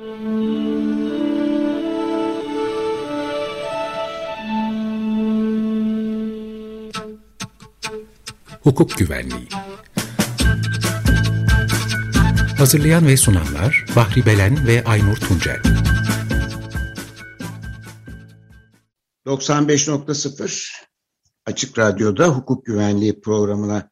Hukuk Güvenliği. Hazırlayan ve sunanlar Bahri Belen ve Aynur Tuncel. 95.0 Açık Radyo'da hukuk güvenliği programına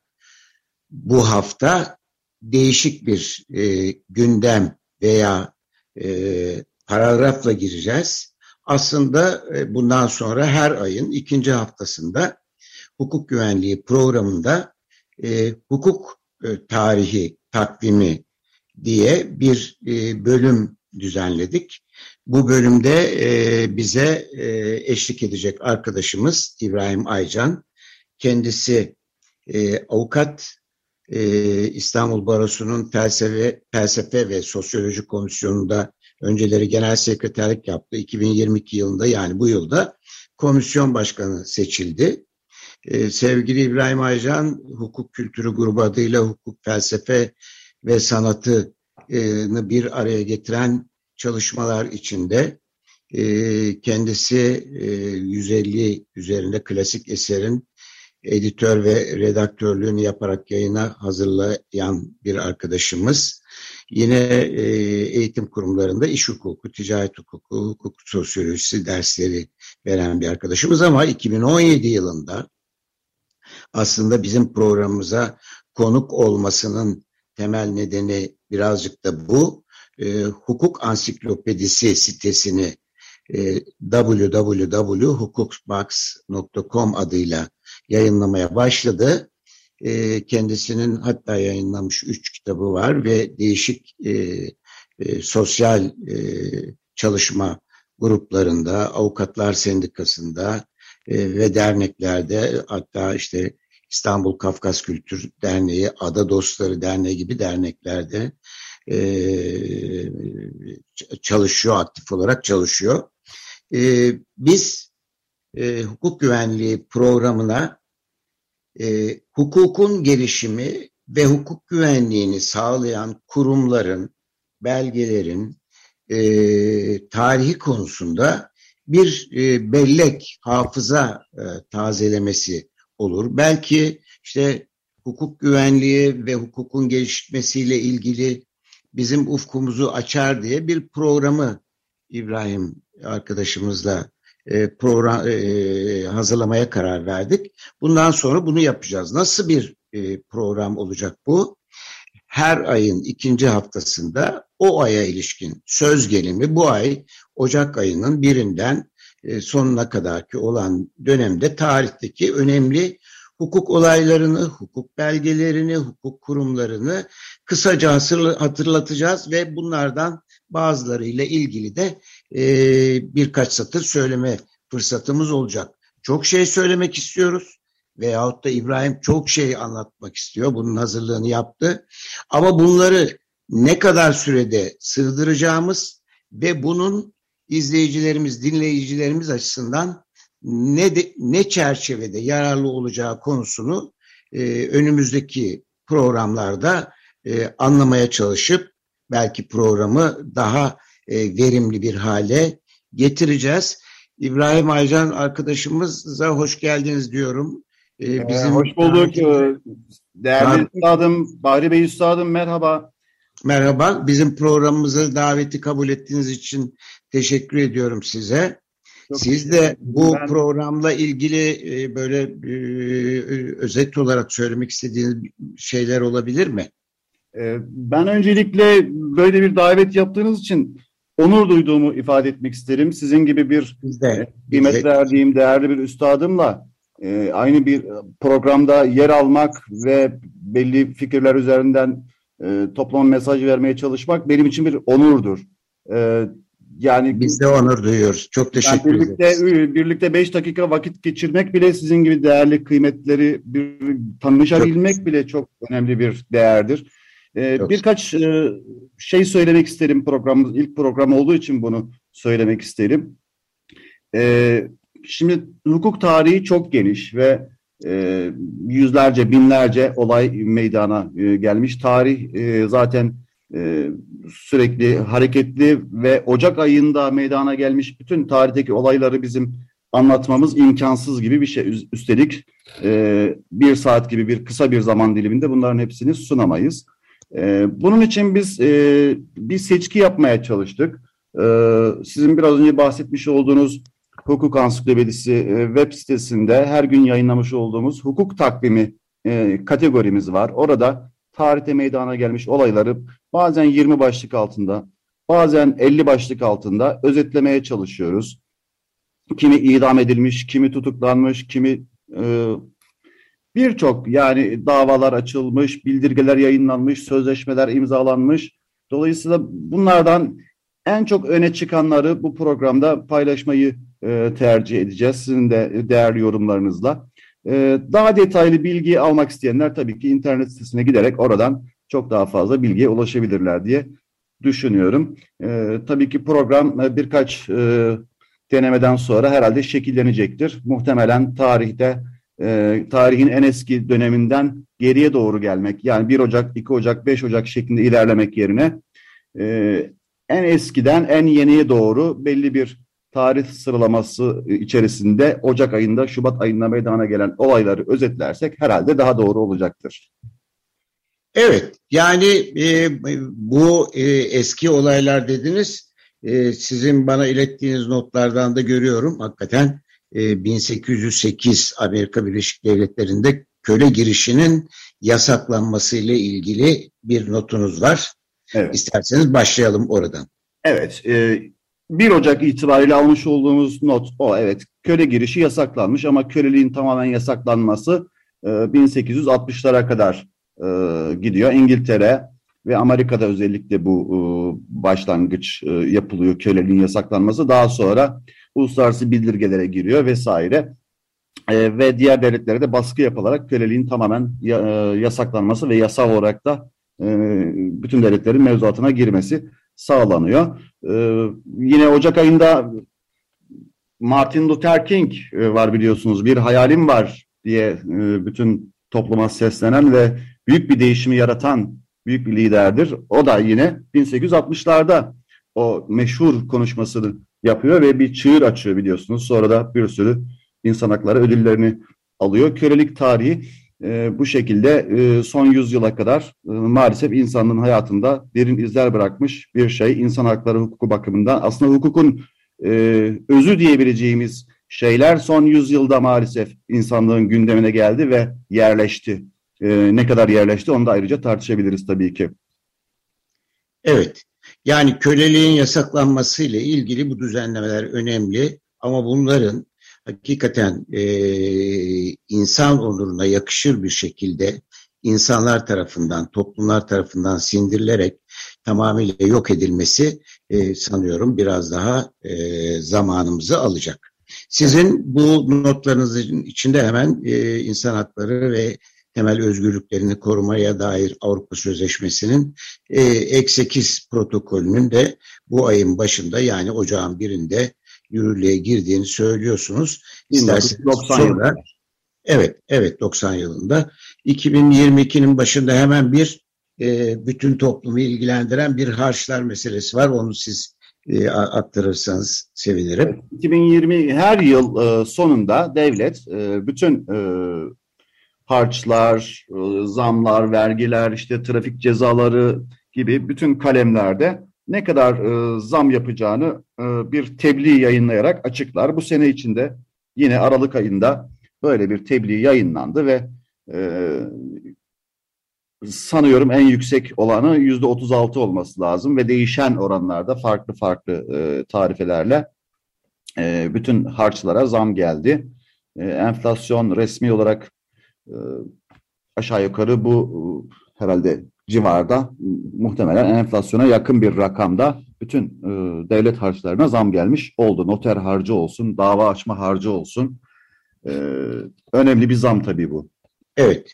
bu hafta değişik bir e, gündem veya e, paragrafla gireceğiz. Aslında e, bundan sonra her ayın ikinci haftasında hukuk güvenliği programında e, hukuk e, tarihi takvimi diye bir e, bölüm düzenledik. Bu bölümde e, bize e, eşlik edecek arkadaşımız İbrahim Aycan. Kendisi e, avukat e, İstanbul Barosu'nun felsefe, felsefe ve sosyoloji komisyonunda önceleri genel sekreterlik yaptı. 2022 yılında yani bu yılda komisyon başkanı seçildi. Ee, sevgili İbrahim Aycan, hukuk kültürü grubu adıyla hukuk, felsefe ve sanatını bir araya getiren çalışmalar içinde e, kendisi e, 150 üzerinde klasik eserin editör ve redaktörlüğünü yaparak yayına hazırlayan bir arkadaşımız. Yine e, eğitim kurumlarında iş hukuku, ticaret hukuku, hukuk sosyolojisi dersleri veren bir arkadaşımız ama 2017 yılında aslında bizim programımıza konuk olmasının temel nedeni birazcık da bu. E, hukuk ansiklopedisi sitesini e, www.hukukbox.com adıyla yayınlamaya başladı. E, kendisinin hatta yayınlamış üç kitabı var ve değişik e, e, sosyal e, çalışma gruplarında, avukatlar sendikasında, e, ve derneklerde hatta işte İstanbul Kafkas Kültür Derneği, Ada Dostları Derneği gibi derneklerde e, çalışıyor, aktif olarak çalışıyor. E, biz e, hukuk güvenliği programına e, hukukun gelişimi ve hukuk güvenliğini sağlayan kurumların, belgelerin e, tarihi konusunda bir e, bellek, hafıza e, tazelemesi olur. Belki işte hukuk güvenliği ve hukukun gelişmesiyle ilgili bizim ufkumuzu açar diye bir programı İbrahim arkadaşımızla e, program e, hazırlamaya karar verdik. Bundan sonra bunu yapacağız. Nasıl bir e, program olacak bu? Her ayın ikinci haftasında o aya ilişkin söz gelimi bu ay Ocak ayının birinden sonuna kadarki olan dönemde tarihteki önemli hukuk olaylarını, hukuk belgelerini, hukuk kurumlarını kısaca hatırlatacağız ve bunlardan bazılarıyla ilgili de e, birkaç satır söyleme fırsatımız olacak. Çok şey söylemek istiyoruz veyahut da İbrahim çok şey anlatmak istiyor. Bunun hazırlığını yaptı. Ama bunları ne kadar sürede sığdıracağımız ve bunun izleyicilerimiz, dinleyicilerimiz açısından ne de, ne çerçevede yararlı olacağı konusunu e, önümüzdeki programlarda e, anlamaya çalışıp belki programı daha e, verimli bir hale getireceğiz. İbrahim Aycan arkadaşımıza hoş geldiniz diyorum. Ee, bizim ee, hoş bulduk. Değerli üstadım, Bahri Bey üstadım merhaba. Merhaba, bizim programımıza daveti kabul ettiğiniz için teşekkür ediyorum size. Çok Siz de bu ben... programla ilgili e, böyle e, özet olarak söylemek istediğiniz şeyler olabilir mi? E, ben öncelikle böyle bir davet yaptığınız için onur duyduğumu ifade etmek isterim. Sizin gibi bir Bizde, kıymet verdiğim değerli bir üstadımla aynı bir programda yer almak ve belli fikirler üzerinden e, toplama mesaj vermeye çalışmak benim için bir onurdur. E, yani biz de onur duyuyoruz. Çok teşekkür yani birlikte, ederiz. Birlikte beş dakika vakit geçirmek bile sizin gibi değerli kıymetleri bir tanışabilmek çok, bile çok önemli bir değerdir. Ee, birkaç e, şey söylemek isterim programımız ilk program olduğu için bunu söylemek isterim. Ee, şimdi hukuk tarihi çok geniş ve e, yüzlerce, binlerce olay meydana e, gelmiş. Tarih e, zaten e, sürekli hareketli ve Ocak ayında meydana gelmiş bütün tarihteki olayları bizim anlatmamız imkansız gibi bir şey. Üstelik e, bir saat gibi bir kısa bir zaman diliminde bunların hepsini sunamayız. E, bunun için biz e, bir seçki yapmaya çalıştık. E, sizin biraz önce bahsetmiş olduğunuz Hukuk Ansiklopedisi e, web sitesinde her gün yayınlamış olduğumuz hukuk takvimi e, kategorimiz var. Orada tarihte meydana gelmiş olayları bazen 20 başlık altında, bazen 50 başlık altında özetlemeye çalışıyoruz. Kimi idam edilmiş, kimi tutuklanmış, kimi e, birçok yani davalar açılmış, bildirgeler yayınlanmış, sözleşmeler imzalanmış. Dolayısıyla bunlardan en çok öne çıkanları bu programda paylaşmayı e, tercih edeceğiz. Sizin de değerli yorumlarınızla. E, daha detaylı bilgi almak isteyenler tabii ki internet sitesine giderek oradan çok daha fazla bilgiye ulaşabilirler diye düşünüyorum. E, tabii ki program e, birkaç e, denemeden sonra herhalde şekillenecektir. Muhtemelen tarihte e, tarihin en eski döneminden geriye doğru gelmek yani 1 Ocak, 2 Ocak, 5 Ocak şeklinde ilerlemek yerine e, en eskiden en yeniye doğru belli bir tarih sıralaması içerisinde Ocak ayında, Şubat ayında meydana gelen olayları özetlersek herhalde daha doğru olacaktır. Evet, yani e, bu e, eski olaylar dediniz. E, sizin bana ilettiğiniz notlardan da görüyorum. Hakikaten e, 1808 Amerika Birleşik Devletleri'nde köle girişinin yasaklanması ile ilgili bir notunuz var. Evet. İsterseniz başlayalım oradan. Evet, e, 1 Ocak itibariyle almış olduğumuz not o evet köle girişi yasaklanmış ama köleliğin tamamen yasaklanması e, 1860'lara kadar e, gidiyor. İngiltere ve Amerika'da özellikle bu e, başlangıç e, yapılıyor köleliğin yasaklanması. Daha sonra uluslararası bildirgelere giriyor vesaire. E, ve diğer devletlere de baskı yapılarak köleliğin tamamen e, yasaklanması ve yasal olarak da bütün devletlerin mevzuatına girmesi sağlanıyor. Yine Ocak ayında Martin Luther King var biliyorsunuz. Bir hayalim var diye bütün topluma seslenen ve büyük bir değişimi yaratan büyük bir liderdir. O da yine 1860'larda o meşhur konuşmasını yapıyor ve bir çığır açıyor biliyorsunuz. Sonra da bir sürü insan hakları ödüllerini alıyor. Kölelik tarihi e, bu şekilde e, son yüzyıla kadar e, maalesef insanlığın hayatında derin izler bırakmış bir şey. insan hakları hukuku bakımından aslında hukukun e, özü diyebileceğimiz şeyler son yüzyılda maalesef insanlığın gündemine geldi ve yerleşti. E, ne kadar yerleşti onu da ayrıca tartışabiliriz tabii ki. Evet, yani köleliğin yasaklanması ile ilgili bu düzenlemeler önemli ama bunların hakikaten e, insan onuruna yakışır bir şekilde insanlar tarafından, toplumlar tarafından sindirilerek tamamıyla yok edilmesi e, sanıyorum biraz daha e, zamanımızı alacak. Sizin bu notlarınızın içinde hemen e, insan hakları ve temel özgürlüklerini korumaya dair Avrupa Sözleşmesi'nin e, ek 8 protokolünün de bu ayın başında yani ocağın birinde yürürlüğe girdiğini söylüyorsunuz. İsterseniz 90 sonra, evet, evet 90 yılında. 2022'nin başında hemen bir e, bütün toplumu ilgilendiren bir harçlar meselesi var. Onu siz e, aktarırsanız sevinirim. 2020 her yıl e, sonunda devlet e, bütün e, harçlar, e, zamlar, vergiler, işte trafik cezaları gibi bütün kalemlerde ne kadar e, zam yapacağını e, bir tebliğ yayınlayarak açıklar. Bu sene içinde yine Aralık ayında böyle bir tebliğ yayınlandı ve sanıyorum en yüksek olanı yüzde 36 olması lazım ve değişen oranlarda farklı farklı tarifelerle bütün harçlara zam geldi. Enflasyon resmi olarak aşağı yukarı bu e, herhalde civarda muhtemelen enflasyona yakın bir rakamda bütün e, devlet harçlarına zam gelmiş oldu. Noter harcı olsun, dava açma harcı olsun. E, önemli bir zam tabii bu. Evet.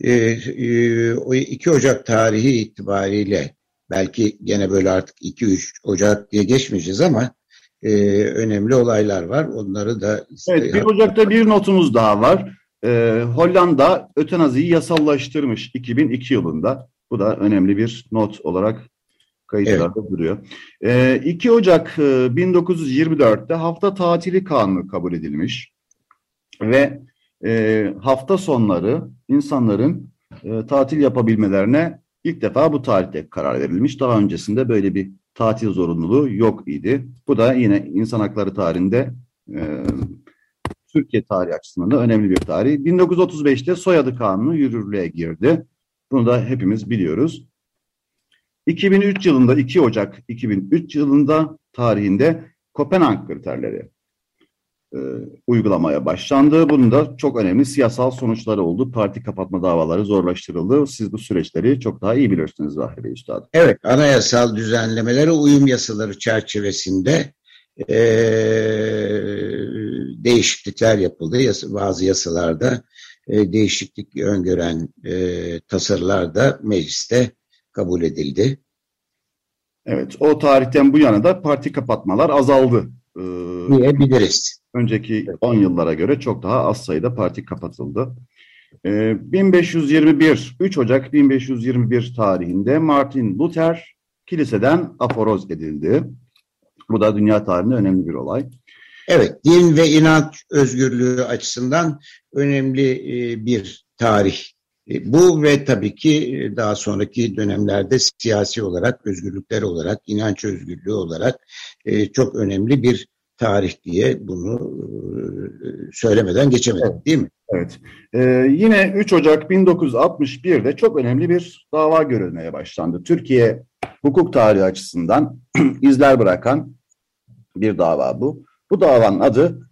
E, e, o 2 Ocak tarihi itibariyle belki gene böyle artık 2-3 Ocak diye geçmeyeceğiz ama e, önemli olaylar var. Onları da... Evet, 1 Ocak'ta bir notumuz daha var. E, Hollanda ötenaziyi yasallaştırmış 2002 yılında. Bu da önemli bir not olarak kayıtlarda evet. duruyor. E, 2 Ocak 1924'te hafta tatili kanunu kabul edilmiş ve e, hafta sonları insanların e, tatil yapabilmelerine ilk defa bu tarihte karar verilmiş. Daha öncesinde böyle bir tatil zorunluluğu yok idi. Bu da yine insan hakları tarihinde e, Türkiye tarihi açısından da önemli bir tarih. 1935'te soyadı kanunu yürürlüğe girdi. Bunu da hepimiz biliyoruz. 2003 yılında 2 Ocak 2003 yılında tarihinde Kopenhag kriterleri e, uygulamaya başlandı. Bunun da çok önemli siyasal sonuçları oldu. Parti kapatma davaları zorlaştırıldı. Siz bu süreçleri çok daha iyi bilirsiniz Vahri Bey Üstad. Evet, anayasal düzenlemelere uyum yasaları çerçevesinde e, değişiklikler yapıldı. Bazı yasalarda e, değişiklik öngören e, tasarılar da mecliste kabul edildi. Evet, o tarihten bu yana da parti kapatmalar azaldı. Ee, Diyebiliriz. Önceki 10 yıllara göre çok daha az sayıda parti kapatıldı. Ee, 1521, 3 Ocak 1521 tarihinde Martin Luther kiliseden aforoz edildi. Bu da dünya tarihinde önemli bir olay. Evet, din ve inanç özgürlüğü açısından önemli e, bir tarih. E, bu ve tabii ki e, daha sonraki dönemlerde siyasi olarak, özgürlükler olarak, inanç özgürlüğü olarak çok önemli bir tarih diye bunu söylemeden geçemedik evet. değil mi? Evet. Ee, yine 3 Ocak 1961'de çok önemli bir dava görülmeye başlandı. Türkiye hukuk tarihi açısından izler bırakan bir dava bu. Bu davanın adı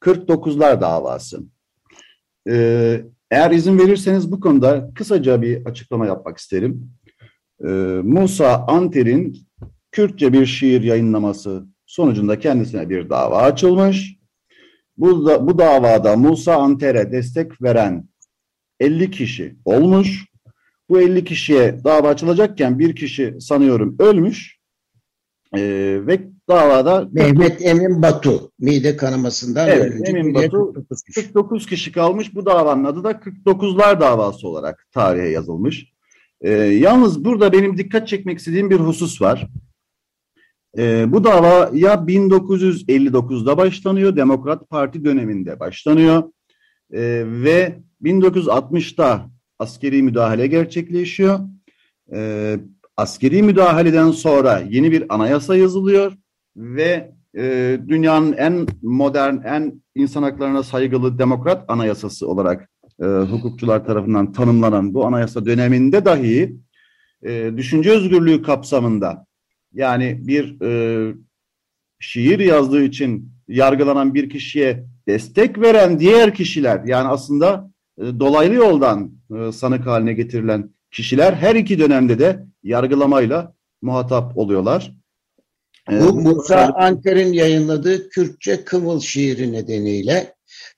49'lar davası. Ee, eğer izin verirseniz bu konuda kısaca bir açıklama yapmak isterim. Ee, Musa Anter'in Kürtçe bir şiir yayınlaması sonucunda kendisine bir dava açılmış. Bu, da, bu davada Musa Anter'e destek veren 50 kişi olmuş. Bu 50 kişiye dava açılacakken bir kişi sanıyorum ölmüş. Ee, ve davada Mehmet Emin Batu mide kanamasından evet, Emin Batu 49 kişi. 49 kişi kalmış. Bu davanın adı da 49'lar davası olarak tarihe yazılmış. Ee, yalnız burada benim dikkat çekmek istediğim bir husus var. Ee, bu dava ya 1959'da başlanıyor, Demokrat Parti döneminde başlanıyor ee, ve 1960'da askeri müdahale gerçekleşiyor. Ee, askeri müdahaleden sonra yeni bir anayasa yazılıyor ve e, dünyanın en modern, en insan haklarına saygılı demokrat anayasası olarak e, hukukçular tarafından tanımlanan bu anayasa döneminde dahi e, düşünce özgürlüğü kapsamında yani bir e, şiir yazdığı için yargılanan bir kişiye destek veren diğer kişiler yani aslında e, dolaylı yoldan e, sanık haline getirilen kişiler her iki dönemde de yargılamayla muhatap oluyorlar. Bu ee, Musa Anker'in yayınladığı Kürtçe Kıvıl şiiri nedeniyle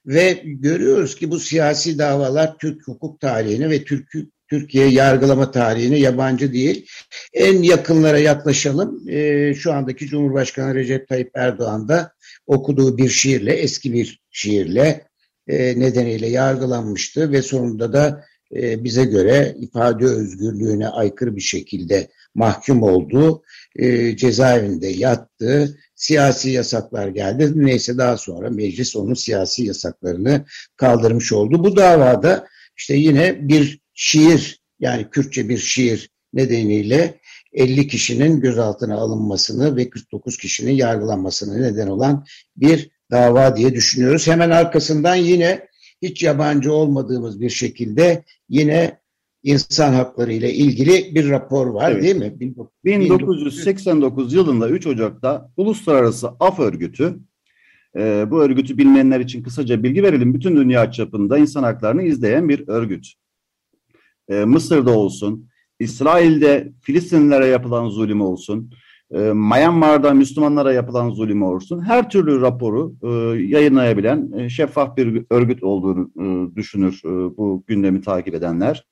ve görüyoruz ki bu siyasi davalar Türk hukuk tarihine ve Türk Türkiye yargılama tarihine yabancı değil. En yakınlara yaklaşalım. Ee, şu andaki Cumhurbaşkanı Recep Tayyip Erdoğan da okuduğu bir şiirle, eski bir şiirle e, nedeniyle yargılanmıştı ve sonunda da e, bize göre ifade özgürlüğüne aykırı bir şekilde mahkum oldu. E, cezaevinde yattı. Siyasi yasaklar geldi. Neyse daha sonra meclis onun siyasi yasaklarını kaldırmış oldu. Bu davada işte yine bir şiir yani Kürtçe bir şiir nedeniyle 50 kişinin gözaltına alınmasını ve 49 kişinin yargılanmasına neden olan bir dava diye düşünüyoruz. Hemen arkasından yine hiç yabancı olmadığımız bir şekilde yine insan hakları ile ilgili bir rapor var evet. değil mi? 1989 yılında 3 Ocak'ta Uluslararası Af Örgütü e, bu örgütü bilmeyenler için kısaca bilgi verelim. Bütün dünya çapında insan haklarını izleyen bir örgüt. E, Mısır'da olsun, İsrail'de Filistinlilere yapılan zulüm olsun, e, Myanmar'da Müslümanlara yapılan zulüm olsun, her türlü raporu e, yayınlayabilen e, şeffaf bir örgüt olduğunu e, düşünür e, bu gündemi takip edenler.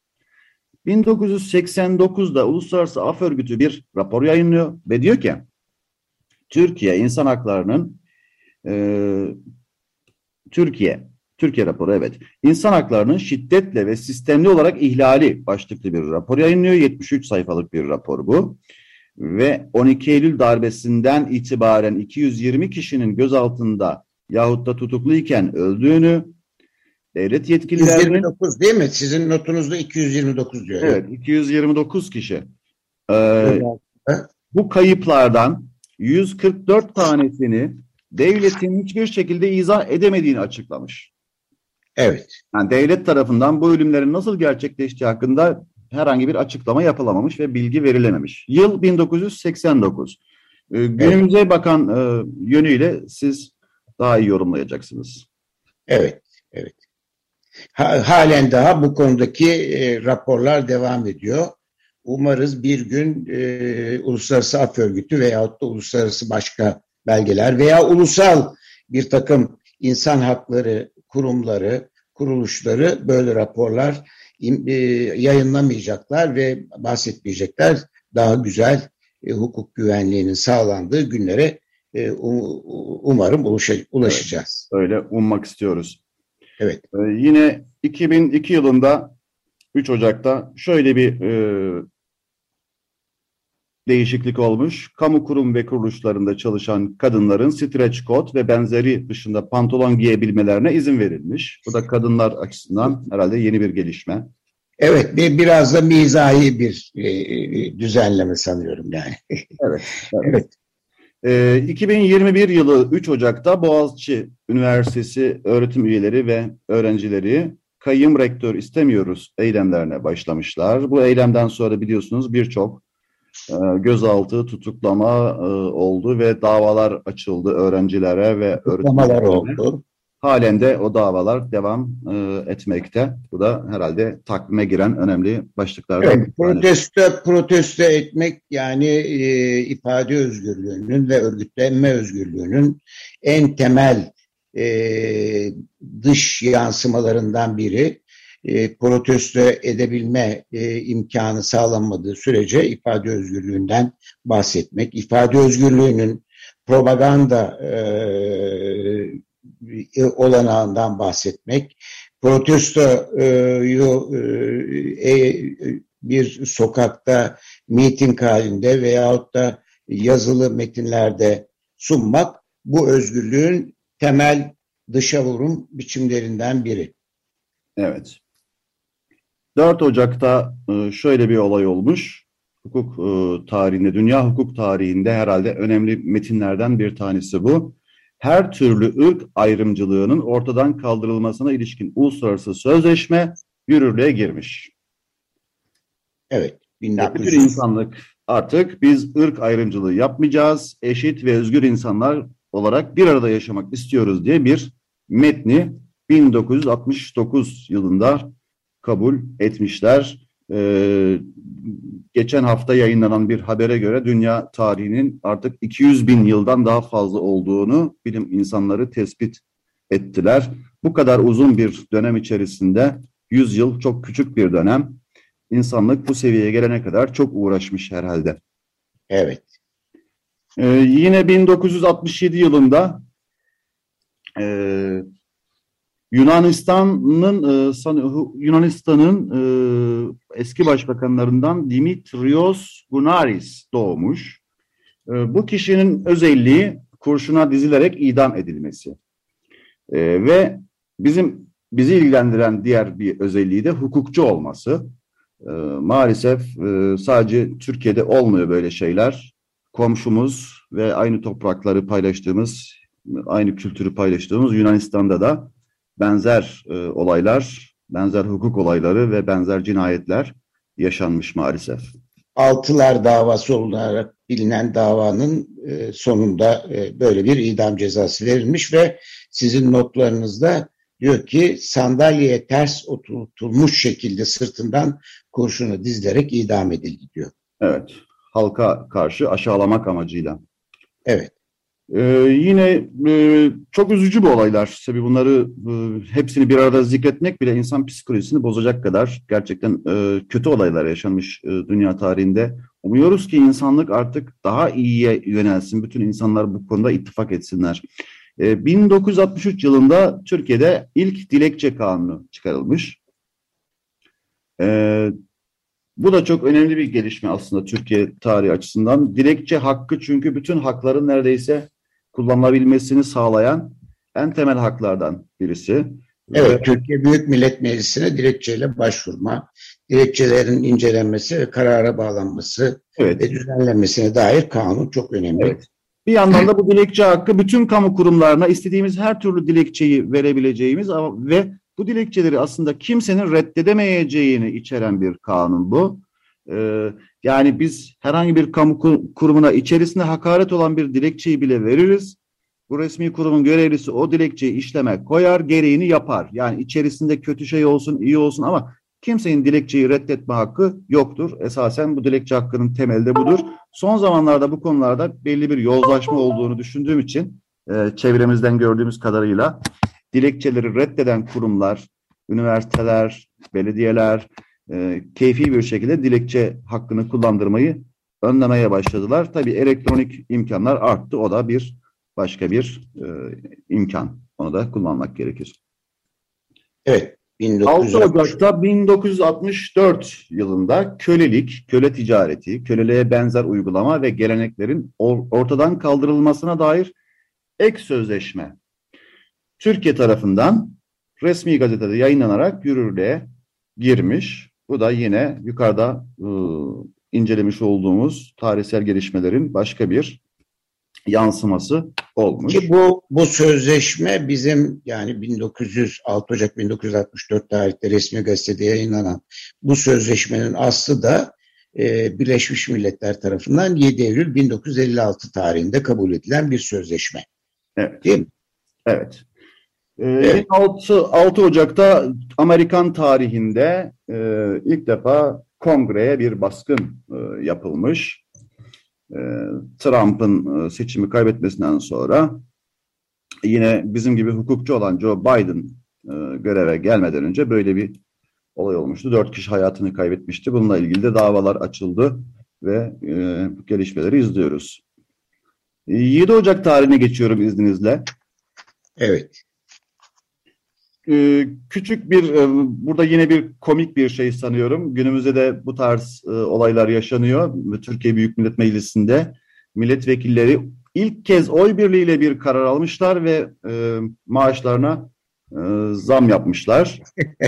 1989'da Uluslararası Af Örgütü bir rapor yayınlıyor ve diyor ki Türkiye insan haklarının e, Türkiye Türkiye raporu evet. İnsan haklarının şiddetle ve sistemli olarak ihlali başlıklı bir rapor yayınlıyor. 73 sayfalık bir rapor bu. Ve 12 Eylül darbesinden itibaren 220 kişinin gözaltında yahut da tutukluyken öldüğünü, devlet yetkililerinin... 229 değil mi? Sizin notunuzda 229 diyor. Evet, 229 kişi. Ee, bu kayıplardan 144 tanesini devletin hiçbir şekilde izah edemediğini açıklamış. Evet. Yani devlet tarafından bu ölümlerin nasıl gerçekleştiği hakkında herhangi bir açıklama yapılamamış ve bilgi verilememiş. Yıl 1989. Ee, günümüze evet. bakan e, yönüyle siz daha iyi yorumlayacaksınız. Evet, evet. Ha, halen daha bu konudaki e, raporlar devam ediyor. Umarız bir gün e, Uluslararası Af Örgütü veyahut da uluslararası başka belgeler veya ulusal bir takım insan hakları kurumları, kuruluşları böyle raporlar e, yayınlamayacaklar ve bahsetmeyecekler. Daha güzel e, hukuk güvenliğinin sağlandığı günlere e, umarım ulaşacağız. Evet, öyle ummak istiyoruz. Evet. Ee, yine 2002 yılında 3 Ocak'ta şöyle bir e, değişiklik olmuş. Kamu kurum ve kuruluşlarında çalışan kadınların stretch coat ve benzeri dışında pantolon giyebilmelerine izin verilmiş. Bu da kadınlar açısından herhalde yeni bir gelişme. Evet, bir, biraz da mizahi bir e, e düzenleme sanıyorum yani. evet. evet. evet. E, 2021 yılı 3 Ocak'ta Boğaziçi Üniversitesi öğretim üyeleri ve öğrencileri kayyum rektör istemiyoruz eylemlerine başlamışlar. Bu eylemden sonra biliyorsunuz birçok e, gözaltı, tutuklama e, oldu ve davalar açıldı öğrencilere ve öğretmenlere. oldu. Halen de o davalar devam e, etmekte. Bu da herhalde takvime giren önemli başlıklardan evet, protesto, protesto etmek yani e, ifade özgürlüğünün ve örgütlenme özgürlüğünün en temel e, dış yansımalarından biri e, protesto edebilme e, imkanı sağlanmadığı sürece ifade özgürlüğünden bahsetmek, ifade özgürlüğünün propaganda e, e olanağından bahsetmek, protestoyu e, e, bir sokakta miting halinde veyahut da yazılı metinlerde sunmak bu özgürlüğün temel dışa vurum biçimlerinden biri. Evet. 4 Ocak'ta e, şöyle bir olay olmuş. Hukuk e, tarihinde, dünya hukuk tarihinde herhalde önemli metinlerden bir tanesi bu. Her türlü ırk ayrımcılığının ortadan kaldırılmasına ilişkin uluslararası sözleşme yürürlüğe girmiş. Evet. 1900. Bütün insanlık artık biz ırk ayrımcılığı yapmayacağız, eşit ve özgür insanlar olarak bir arada yaşamak istiyoruz diye bir metni 1969 yılında kabul etmişler. Ee, geçen hafta yayınlanan bir habere göre dünya tarihinin artık 200 bin yıldan daha fazla olduğunu bilim insanları tespit ettiler. Bu kadar uzun bir dönem içerisinde 100 yıl çok küçük bir dönem. İnsanlık bu seviyeye gelene kadar çok uğraşmış herhalde. Evet. Ee, yine 1967 yılında e, Yunanistan'ın e, Yunanistan'ın e, eski başbakanlarından Dimitrios Gunaris doğmuş. E, bu kişinin özelliği kurşuna dizilerek idam edilmesi. Ve bizim bizi ilgilendiren diğer bir özelliği de hukukçu olması. Maalesef sadece Türkiye'de olmuyor böyle şeyler. Komşumuz ve aynı toprakları paylaştığımız, aynı kültürü paylaştığımız Yunanistan'da da benzer e, olaylar, benzer hukuk olayları ve benzer cinayetler yaşanmış maalesef. Altılar davası olarak bilinen davanın e, sonunda e, böyle bir idam cezası verilmiş ve sizin notlarınızda diyor ki sandalyeye ters oturtulmuş şekilde sırtından kurşunu dizilerek idam edildi diyor. Evet, halka karşı aşağılamak amacıyla. Evet. Ee, yine e, çok üzücü bu olaylar. Tabii bunları e, hepsini bir arada zikretmek bile insan psikolojisini bozacak kadar gerçekten e, kötü olaylar yaşanmış e, dünya tarihinde. Umuyoruz ki insanlık artık daha iyiye yönelsin. Bütün insanlar bu konuda ittifak etsinler. 1963 yılında Türkiye'de ilk dilekçe kanunu çıkarılmış. Bu da çok önemli bir gelişme aslında Türkiye tarihi açısından. Dilekçe hakkı çünkü bütün hakların neredeyse kullanılabilmesini sağlayan en temel haklardan birisi. Evet, ve, Türkiye Büyük Millet Meclisi'ne dilekçeyle başvurma, dilekçelerin incelenmesi ve karara bağlanması evet. ve düzenlenmesine dair kanun çok önemli. Evet. Bir yandan da bu dilekçe hakkı bütün kamu kurumlarına istediğimiz her türlü dilekçeyi verebileceğimiz ve bu dilekçeleri aslında kimsenin reddedemeyeceğini içeren bir kanun bu. Ee, yani biz herhangi bir kamu kurumuna içerisinde hakaret olan bir dilekçeyi bile veririz. Bu resmi kurumun görevlisi o dilekçeyi işleme koyar, gereğini yapar. Yani içerisinde kötü şey olsun, iyi olsun ama kimsenin dilekçeyi reddetme hakkı yoktur. Esasen bu dilekçe hakkının temelde budur. Son zamanlarda bu konularda belli bir yozlaşma olduğunu düşündüğüm için e, çevremizden gördüğümüz kadarıyla dilekçeleri reddeden kurumlar, üniversiteler, belediyeler e, keyfi bir şekilde dilekçe hakkını kullandırmayı önlemeye başladılar. Tabii elektronik imkanlar arttı. O da bir başka bir e, imkan. Onu da kullanmak gerekir. Evet. 1960. 6 Ocak'ta 1964 yılında kölelik, köle ticareti, köleliğe benzer uygulama ve geleneklerin ortadan kaldırılmasına dair ek sözleşme Türkiye tarafından resmi gazetede yayınlanarak yürürlüğe girmiş. Bu da yine yukarıda e, incelemiş olduğumuz tarihsel gelişmelerin başka bir yansıması olmuş. Ki bu bu sözleşme bizim yani 1906 Ocak 1964 tarihte resmi gazetede yayınlanan bu sözleşmenin aslı da e, Birleşmiş Milletler tarafından 7 Eylül 1956 tarihinde kabul edilen bir sözleşme. Evet. Değil mi? Evet. Ee, evet. 6, 6 Ocak'ta Amerikan tarihinde e, ilk defa kongreye bir baskın e, yapılmış. E, Trump'ın e, seçimi kaybetmesinden sonra yine bizim gibi hukukçu olan Joe Biden e, göreve gelmeden önce böyle bir olay olmuştu. Dört kişi hayatını kaybetmişti. Bununla ilgili de davalar açıldı ve e, gelişmeleri izliyoruz. 7 Ocak tarihine geçiyorum izninizle. Evet. Ee, küçük bir, e, burada yine bir komik bir şey sanıyorum. Günümüzde de bu tarz e, olaylar yaşanıyor. Türkiye Büyük Millet Meclisi'nde milletvekilleri ilk kez oy birliğiyle bir karar almışlar ve e, maaşlarına zam yapmışlar.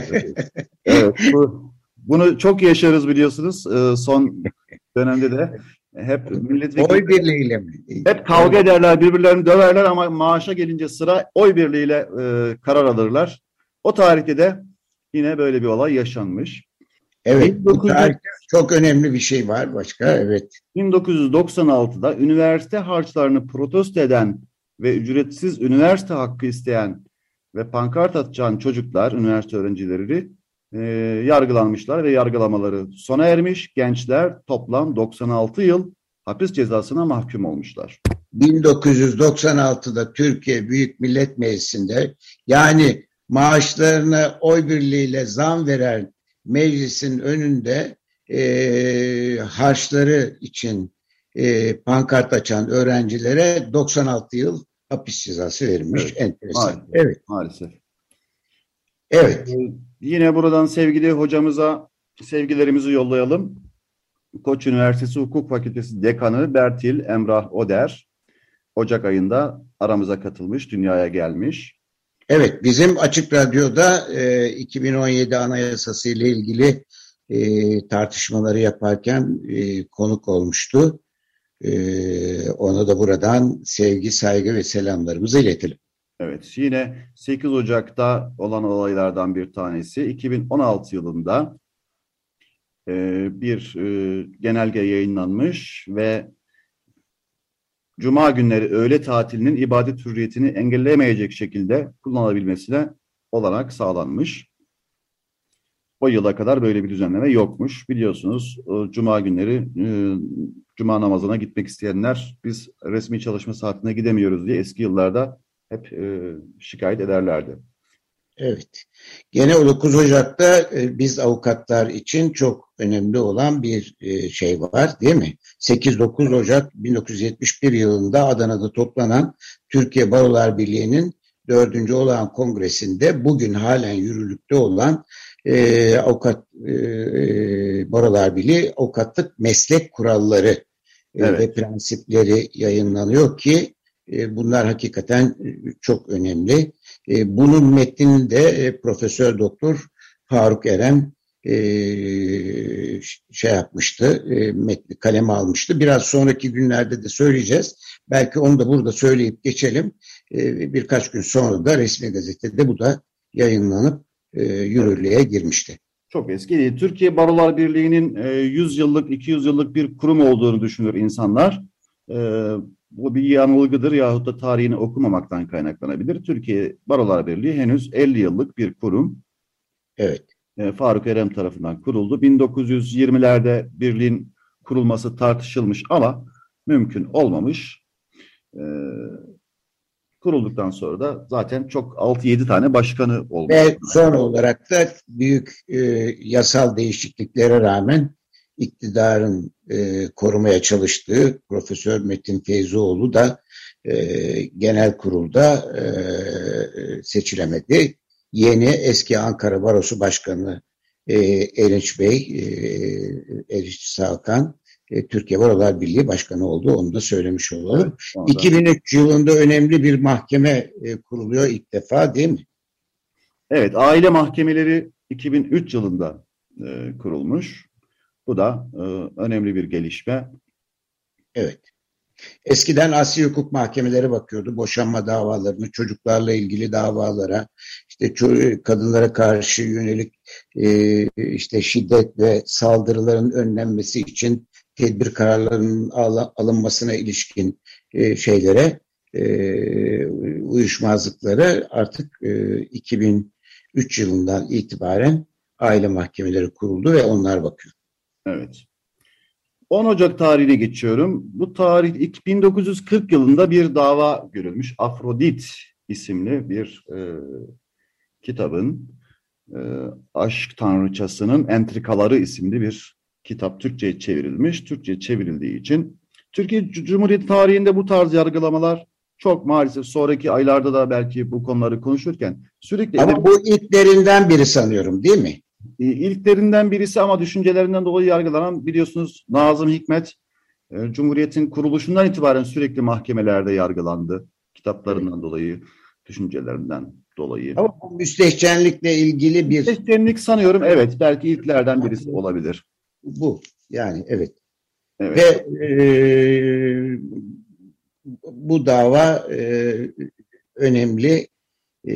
evet, bu, bunu çok yaşarız biliyorsunuz son dönemde de. Hep milletvekili oy birliğiyle mi? Hep kavga ederler, birbirlerini döverler ama maaşa gelince sıra oy birliğiyle e, karar alırlar. O tarihte de yine böyle bir olay yaşanmış. Evet, 19... bu tarihte çok önemli bir şey var başka, evet. 1996'da üniversite harçlarını protesto eden ve ücretsiz üniversite hakkı isteyen ve pankart atacağın çocuklar, üniversite öğrencileri e, yargılanmışlar ve yargılamaları sona ermiş. Gençler toplam 96 yıl hapis cezasına mahkum olmuşlar. 1996'da Türkiye Büyük Millet Meclisi'nde yani maaşlarına oy birliğiyle zam veren meclisin önünde e, harçları için e, pankart açan öğrencilere 96 yıl hapis cezası verilmiş. Evet. Enteresan. Maalesef. Evet. Maalesef. Evet. Ee, yine buradan sevgili hocamıza sevgilerimizi yollayalım. Koç Üniversitesi Hukuk Fakültesi Dekanı Bertil Emrah Oder Ocak ayında aramıza katılmış, dünyaya gelmiş. Evet, bizim Açık Radyo'da e, 2017 Anayasası ile ilgili e, tartışmaları yaparken e, konuk olmuştu. E, ona da buradan sevgi, saygı ve selamlarımızı iletelim. Evet, yine 8 Ocak'ta olan olaylardan bir tanesi 2016 yılında e, bir e, genelge yayınlanmış ve Cuma günleri öğle tatilinin ibadet hürriyetini engelleyemeyecek şekilde kullanılabilmesine olanak sağlanmış. O yıla kadar böyle bir düzenleme yokmuş. Biliyorsunuz Cuma günleri e, Cuma namazına gitmek isteyenler biz resmi çalışma saatine gidemiyoruz diye eski yıllarda hep e, şikayet ederlerdi. Evet. Gene o 9 Ocak'ta e, biz avukatlar için çok önemli olan bir e, şey var değil mi? 8-9 Ocak 1971 yılında Adana'da toplanan Türkiye Barolar Birliği'nin dördüncü olan kongresinde bugün halen yürürlükte olan e, avukat e, Barolar Birliği avukatlık meslek kuralları e, evet. ve prensipleri yayınlanıyor ki e, bunlar hakikaten çok önemli. E, bunun metnini de Profesör Doktor Faruk Erem şey yapmıştı, metni kaleme almıştı. Biraz sonraki günlerde de söyleyeceğiz. Belki onu da burada söyleyip geçelim. Birkaç gün sonra da resmi gazetede bu da yayınlanıp yürürlüğe girmişti. Çok eski değil. Türkiye Barolar Birliği'nin 100 yıllık, 200 yıllık bir kurum olduğunu düşünür insanlar bu bir yanılgıdır yahut da tarihini okumamaktan kaynaklanabilir. Türkiye Barolar Birliği henüz 50 yıllık bir kurum. Evet. E, Faruk Erem tarafından kuruldu. 1920'lerde birliğin kurulması tartışılmış ama mümkün olmamış. E, kurulduktan sonra da zaten çok 6-7 tane başkanı oldu. Ve son olarak da büyük e, yasal değişikliklere rağmen iktidarın e, korumaya çalıştığı Profesör Metin Feyzoğlu da e, genel kurulda e, seçilemedi. Yeni eski Ankara Barosu Başkanı e, Erinç Bey, e, Erinç Salkan, e, Türkiye Barolar Birliği Başkanı oldu. Onu da söylemiş olalım. Evet, 2003 yılında önemli bir mahkeme e, kuruluyor ilk defa değil mi? Evet, aile mahkemeleri 2003 yılında e, kurulmuş. Bu da e, önemli bir gelişme. Evet. Eskiden asli hukuk mahkemeleri bakıyordu. Boşanma davalarını, çocuklarla ilgili davalara, işte kadınlara karşı yönelik e, işte şiddet ve saldırıların önlenmesi için tedbir kararlarının al alınmasına ilişkin e, şeylere e, uyuşmazlıkları artık e, 2003 yılından itibaren aile mahkemeleri kuruldu ve onlar bakıyor. Evet. 10 Ocak tarihine geçiyorum. Bu tarih 1940 yılında bir dava görülmüş. Afrodit isimli bir e, kitabın e, Aşk Tanrıçasının Entrikaları isimli bir kitap Türkçe'ye çevrilmiş. Türkçe çevrildiği için Türkiye Cumhuriyeti tarihinde bu tarz yargılamalar çok maalesef sonraki aylarda da belki bu konuları konuşurken sürekli... Ama bu ilklerinden biri sanıyorum değil mi? E, ilklerinden birisi ama düşüncelerinden dolayı yargılanan biliyorsunuz Nazım Hikmet e, Cumhuriyet'in kuruluşundan itibaren sürekli mahkemelerde yargılandı. Kitaplarından evet. dolayı, düşüncelerinden dolayı. Ama bu müstehcenlikle ilgili bir... Müstehcenlik sanıyorum evet belki ilklerden birisi olabilir. Bu yani evet. evet. Ve e, bu dava e, önemli. E,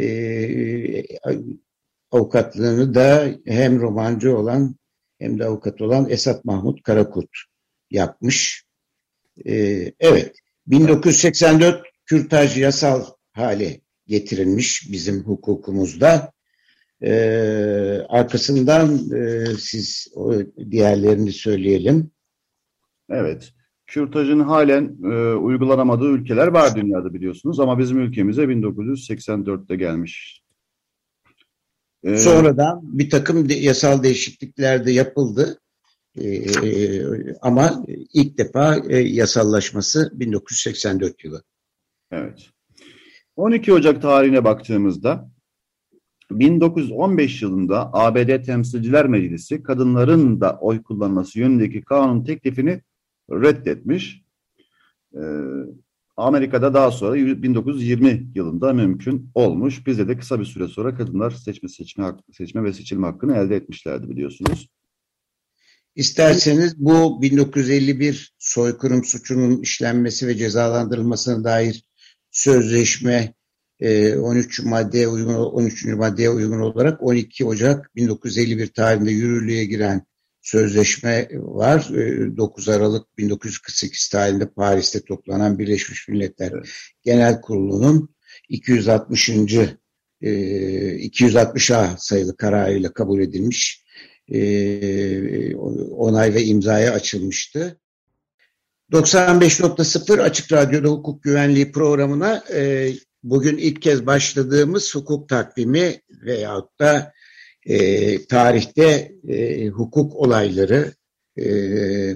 avukatlığını da hem romancı olan hem de avukat olan Esat Mahmut Karakurt yapmış. Ee, evet, 1984 kürtaj yasal hale getirilmiş bizim hukukumuzda. Ee, arkasından e, siz o diğerlerini söyleyelim. Evet. Kürtajın halen e, uygulanamadığı ülkeler var dünyada biliyorsunuz ama bizim ülkemize 1984'te gelmiş ee, Sonradan bir takım de, yasal değişiklikler de yapıldı. Ee, ama ilk defa e, yasallaşması 1984 yılı. Evet. 12 Ocak tarihine baktığımızda 1915 yılında ABD Temsilciler Meclisi kadınların da oy kullanması yönündeki kanun teklifini reddetmiş. Ee, Amerika'da daha sonra 1920 yılında mümkün olmuş. Bizde de kısa bir süre sonra kadınlar seçme seçme seçme ve seçilme hakkını elde etmişlerdi biliyorsunuz. İsterseniz bu 1951 soykırım suçunun işlenmesi ve cezalandırılmasına dair sözleşme 13 e, maddeye uygun 13. maddeye uygun olarak 12 Ocak 1951 tarihinde yürürlüğe giren sözleşme var. 9 ee, Aralık 1948 tarihinde Paris'te toplanan Birleşmiş Milletler evet. Genel Kurulu'nun 260. 260A e, sayılı kararıyla kabul edilmiş e, onay ve imzaya açılmıştı. 95.0 Açık Radyo'da hukuk güvenliği programına e, bugün ilk kez başladığımız hukuk takvimi veyahut da e, tarihte e, hukuk olayları e,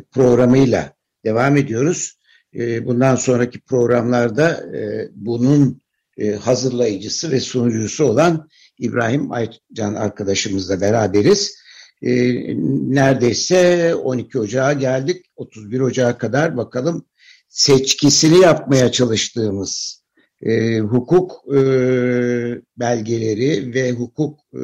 programıyla devam ediyoruz. E, bundan sonraki programlarda e, bunun e, hazırlayıcısı ve sunucusu olan İbrahim Aycan arkadaşımızla beraberiz. E, neredeyse 12 Ocağı geldik. 31 Ocağı kadar bakalım seçkisini yapmaya çalıştığımız e, hukuk e, belgeleri ve hukuk e,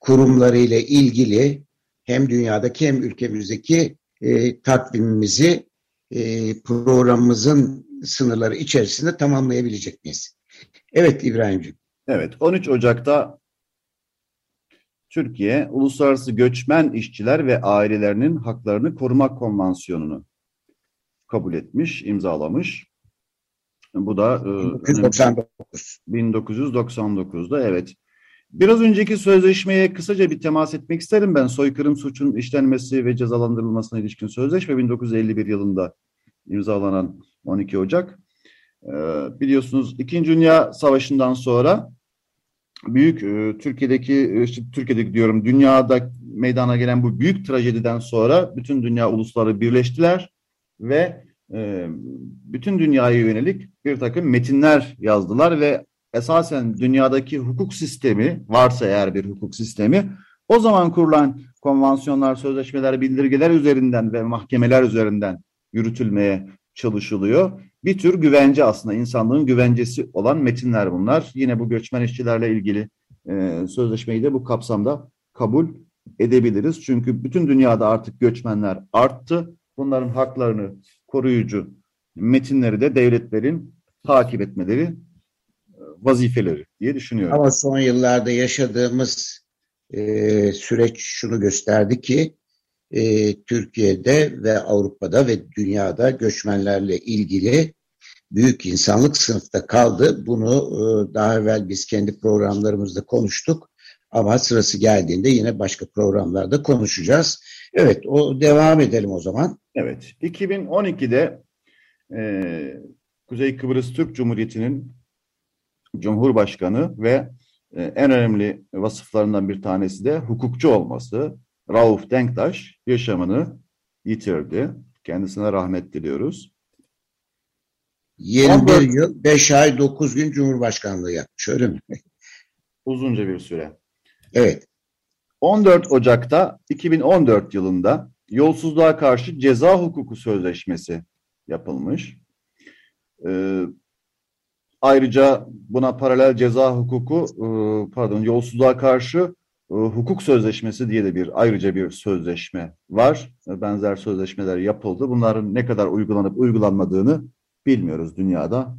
kurumları ile ilgili hem dünyadaki hem ülkemizdeki e, takvimimizi e, programımızın sınırları içerisinde tamamlayabilecek miyiz? Evet İbrahimciğim. Evet 13 Ocak'ta Türkiye Uluslararası Göçmen İşçiler ve Ailelerinin Haklarını Korumak Konvansiyonu'nu kabul etmiş, imzalamış. Bu da e, 1999. 1999'da evet. Biraz önceki sözleşmeye kısaca bir temas etmek isterim ben. Soykırım suçun işlenmesi ve cezalandırılmasına ilişkin sözleşme 1951 yılında imzalanan 12 Ocak. Ee, biliyorsunuz İkinci Dünya Savaşı'ndan sonra büyük e, Türkiye'deki e, işte Türkiye'deki diyorum dünyada meydana gelen bu büyük trajediden sonra bütün dünya ulusları birleştiler ve e, bütün dünyaya yönelik bir takım metinler yazdılar ve esasen dünyadaki hukuk sistemi varsa eğer bir hukuk sistemi o zaman kurulan konvansiyonlar, sözleşmeler, bildirgeler üzerinden ve mahkemeler üzerinden yürütülmeye çalışılıyor. Bir tür güvence aslında insanlığın güvencesi olan metinler bunlar. Yine bu göçmen işçilerle ilgili e, sözleşmeyi de bu kapsamda kabul edebiliriz. Çünkü bütün dünyada artık göçmenler arttı. Bunların haklarını koruyucu metinleri de devletlerin takip etmeleri vazifeleri diye düşünüyorum. Ama son yıllarda yaşadığımız e, süreç şunu gösterdi ki e, Türkiye'de ve Avrupa'da ve dünyada göçmenlerle ilgili büyük insanlık sınıfta kaldı. Bunu e, daha evvel biz kendi programlarımızda konuştuk. Ama sırası geldiğinde yine başka programlarda konuşacağız. Evet, o devam edelim o zaman. Evet, 2012'de e, Kuzey Kıbrıs Türk Cumhuriyeti'nin Cumhurbaşkanı ve e, en önemli vasıflarından bir tanesi de hukukçu olması. Rauf Denktaş yaşamını yitirdi. Kendisine rahmet diliyoruz. 21 14, yıl, 5 ay, 9 gün Cumhurbaşkanlığı yapmış öyle mi? Uzunca bir süre. Evet. 14 Ocak'ta 2014 yılında yolsuzluğa karşı ceza hukuku sözleşmesi yapılmış. Ee, ayrıca buna paralel ceza hukuku, e, pardon yolsuzluğa karşı e, hukuk sözleşmesi diye de bir ayrıca bir sözleşme var. Benzer sözleşmeler yapıldı. Bunların ne kadar uygulanıp uygulanmadığını bilmiyoruz dünyada.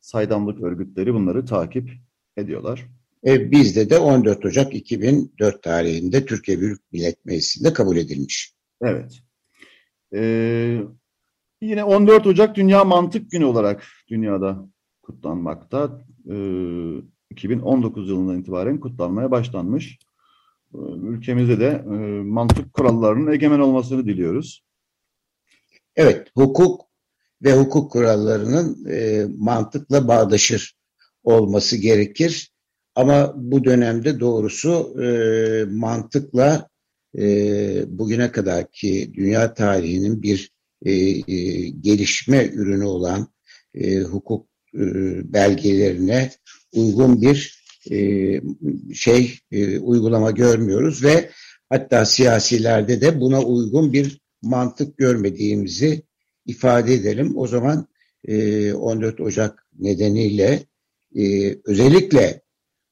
Saydamlık örgütleri bunları takip ediyorlar. E, bizde de 14 Ocak 2004 tarihinde Türkiye Büyük Millet Meclisi'nde kabul edilmiş. Evet. Ee, yine 14 Ocak Dünya Mantık Günü olarak dünyada kutlanmakta. Ee, 2019 yılından itibaren kutlanmaya başlanmış. Ee, ülkemizde de e, mantık kurallarının egemen olmasını diliyoruz. Evet, hukuk ve hukuk kurallarının e, mantıkla bağdaşır olması gerekir. Ama bu dönemde doğrusu e, mantıkla e, bugüne kadar ki dünya tarihinin bir e, e, gelişme ürünü olan e, hukuk e, belgelerine uygun bir e, şey e, uygulama görmüyoruz ve hatta siyasilerde de buna uygun bir mantık görmediğimizi ifade edelim. O zaman e, 14 Ocak nedeniyle özellikle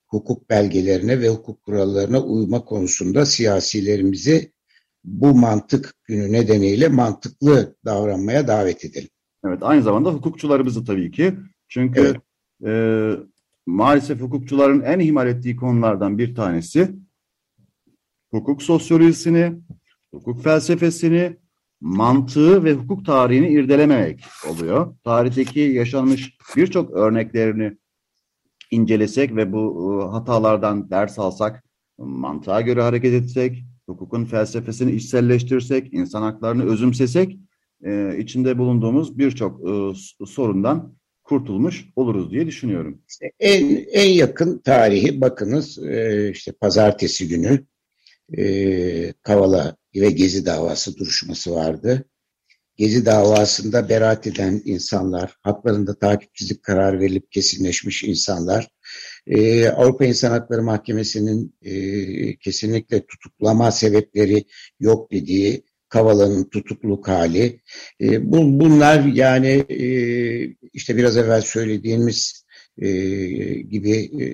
hukuk belgelerine ve hukuk kurallarına uyma konusunda siyasilerimizi bu mantık günü nedeniyle mantıklı davranmaya davet edelim. Evet, aynı zamanda hukukçularımızı tabii ki. Çünkü evet. e, maalesef hukukçuların en ihmal ettiği konulardan bir tanesi hukuk sosyolojisini, hukuk felsefesini, mantığı ve hukuk tarihini irdelememek oluyor. Tarihteki yaşanmış birçok örneklerini incelesek ve bu e, hatalardan ders alsak, mantığa göre hareket etsek, hukukun felsefesini içselleştirsek, insan haklarını özümsesek, e, içinde bulunduğumuz birçok e, sorundan kurtulmuş oluruz diye düşünüyorum. İşte en, en yakın tarihi bakınız e, işte pazartesi günü e, Kavala ve Gezi davası duruşması vardı. Gezi davasında beraat eden insanlar, haklarında takipçilik kararı verilip kesinleşmiş insanlar, e, Avrupa İnsan Hakları Mahkemesi'nin kesinlikle tutuklama sebepleri yok dediği Kavala'nın tutukluk hali. E, bu, bunlar yani e, işte biraz evvel söylediğimiz e, gibi e,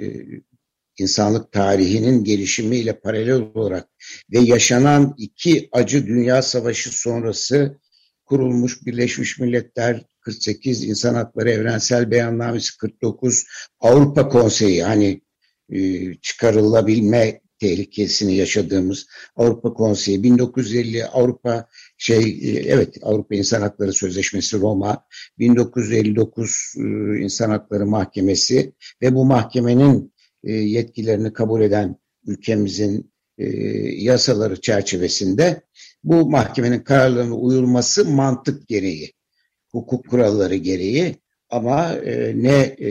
insanlık tarihinin gelişimiyle paralel olarak ve yaşanan iki acı dünya savaşı sonrası kurulmuş Birleşmiş Milletler 48, İnsan Hakları Evrensel Beyannamesi 49, Avrupa Konseyi hani e, çıkarılabilme tehlikesini yaşadığımız Avrupa Konseyi 1950 Avrupa şey e, evet Avrupa İnsan Hakları Sözleşmesi Roma 1959 e, İnsan Hakları Mahkemesi ve bu mahkemenin yetkilerini kabul eden ülkemizin yasaları çerçevesinde bu mahkemenin kararlarına uyulması mantık gereği, hukuk kuralları gereği ama e, ne e,